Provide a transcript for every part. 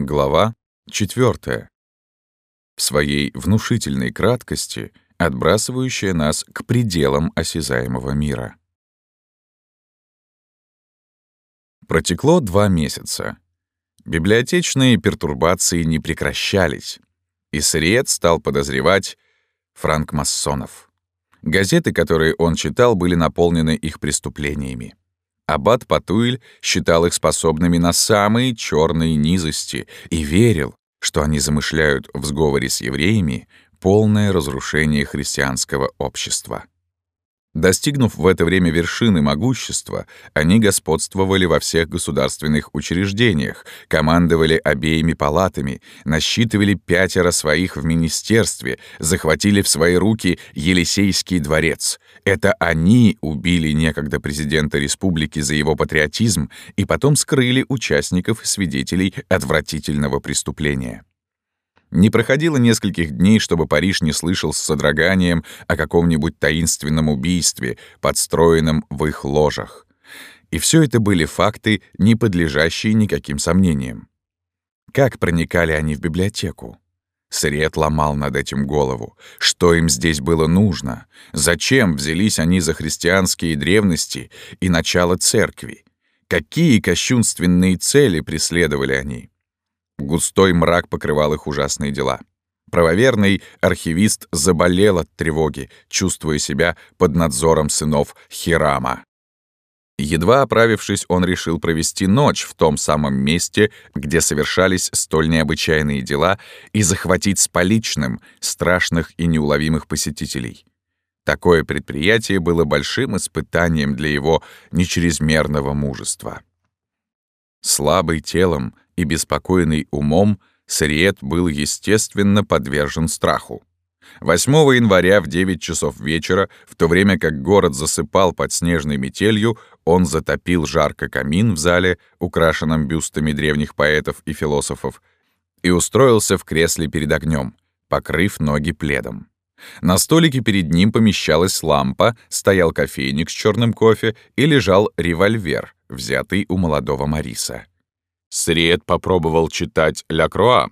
Глава 4. В своей внушительной краткости, отбрасывающая нас к пределам осязаемого мира. Протекло два месяца. Библиотечные пертурбации не прекращались, и Сриет стал подозревать франкмассонов. Газеты, которые он читал, были наполнены их преступлениями. Аббат Патуиль считал их способными на самые черные низости и верил, что они замышляют в сговоре с евреями полное разрушение христианского общества. Достигнув в это время вершины могущества, они господствовали во всех государственных учреждениях, командовали обеими палатами, насчитывали пятеро своих в министерстве, захватили в свои руки Елисейский дворец. Это они убили некогда президента республики за его патриотизм и потом скрыли участников и свидетелей отвратительного преступления. Не проходило нескольких дней, чтобы Париж не слышал с содроганием о каком-нибудь таинственном убийстве, подстроенном в их ложах. И все это были факты, не подлежащие никаким сомнениям. Как проникали они в библиотеку? Сред ломал над этим голову. Что им здесь было нужно? Зачем взялись они за христианские древности и начало церкви? Какие кощунственные цели преследовали они? Густой мрак покрывал их ужасные дела. Правоверный архивист заболел от тревоги, чувствуя себя под надзором сынов Хирама. Едва оправившись, он решил провести ночь в том самом месте, где совершались столь необычайные дела, и захватить с поличным страшных и неуловимых посетителей. Такое предприятие было большим испытанием для его нечрезмерного мужества. Слабый телом, и беспокойный умом, Сриет был, естественно, подвержен страху. 8 января в 9 часов вечера, в то время как город засыпал под снежной метелью, он затопил жарко камин в зале, украшенном бюстами древних поэтов и философов, и устроился в кресле перед огнем, покрыв ноги пледом. На столике перед ним помещалась лампа, стоял кофейник с черным кофе и лежал револьвер, взятый у молодого Мариса. Сред попробовал читать «Ля Круа»,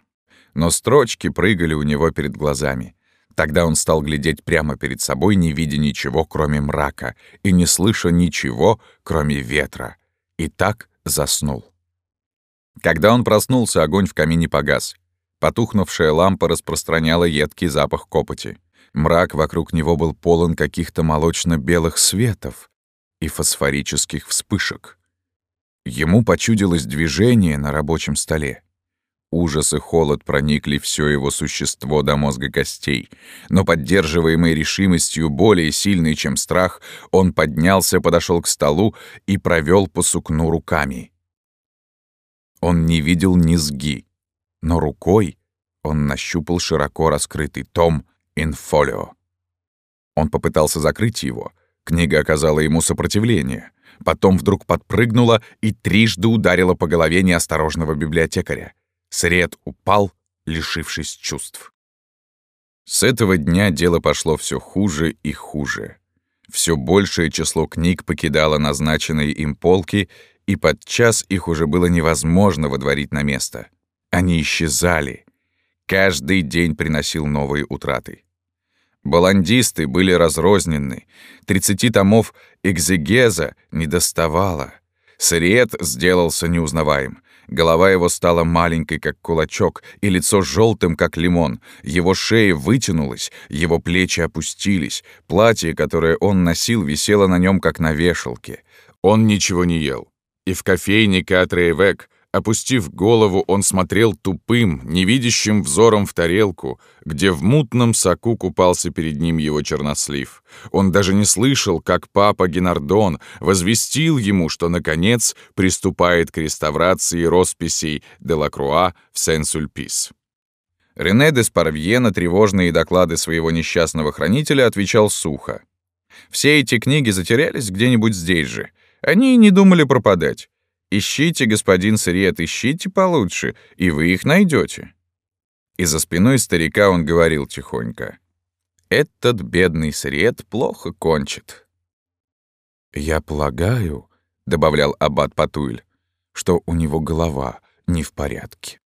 но строчки прыгали у него перед глазами. Тогда он стал глядеть прямо перед собой, не видя ничего, кроме мрака, и не слыша ничего, кроме ветра. И так заснул. Когда он проснулся, огонь в камине погас. Потухнувшая лампа распространяла едкий запах копоти. Мрак вокруг него был полон каких-то молочно-белых светов и фосфорических вспышек. Ему почудилось движение на рабочем столе. Ужас и холод проникли все его существо до мозга костей, но поддерживаемый решимостью более сильной, чем страх, он поднялся, подошел к столу и провел по сукну руками. Он не видел низги, но рукой он нащупал широко раскрытый том «Инфолио». Он попытался закрыть его, книга оказала ему сопротивление — потом вдруг подпрыгнула и трижды ударила по голове неосторожного библиотекаря. Сред упал, лишившись чувств. С этого дня дело пошло все хуже и хуже. Все большее число книг покидало назначенные им полки, и подчас их уже было невозможно водворить на место. Они исчезали. Каждый день приносил новые утраты. Баландисты были разрознены. Тридцати томов экзегеза не доставало. Сред сделался неузнаваем. Голова его стала маленькой, как кулачок, и лицо желтым, как лимон. Его шея вытянулась, его плечи опустились. Платье, которое он носил, висело на нем, как на вешалке. Он ничего не ел. И в кофейне Катреевек Опустив голову, он смотрел тупым, невидящим взором в тарелку, где в мутном соку купался перед ним его чернослив. Он даже не слышал, как папа Генардон возвестил ему, что, наконец, приступает к реставрации росписей Делакруа в Сен-Сульпис. Рене де Спарвье на тревожные доклады своего несчастного хранителя отвечал сухо. «Все эти книги затерялись где-нибудь здесь же. Они не думали пропадать. Ищите, господин Сред, ищите получше, и вы их найдете. И за спиной старика он говорил тихонько. «Этот бедный Сред плохо кончит». «Я полагаю», — добавлял аббат Патуэль, «что у него голова не в порядке».